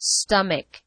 stomach.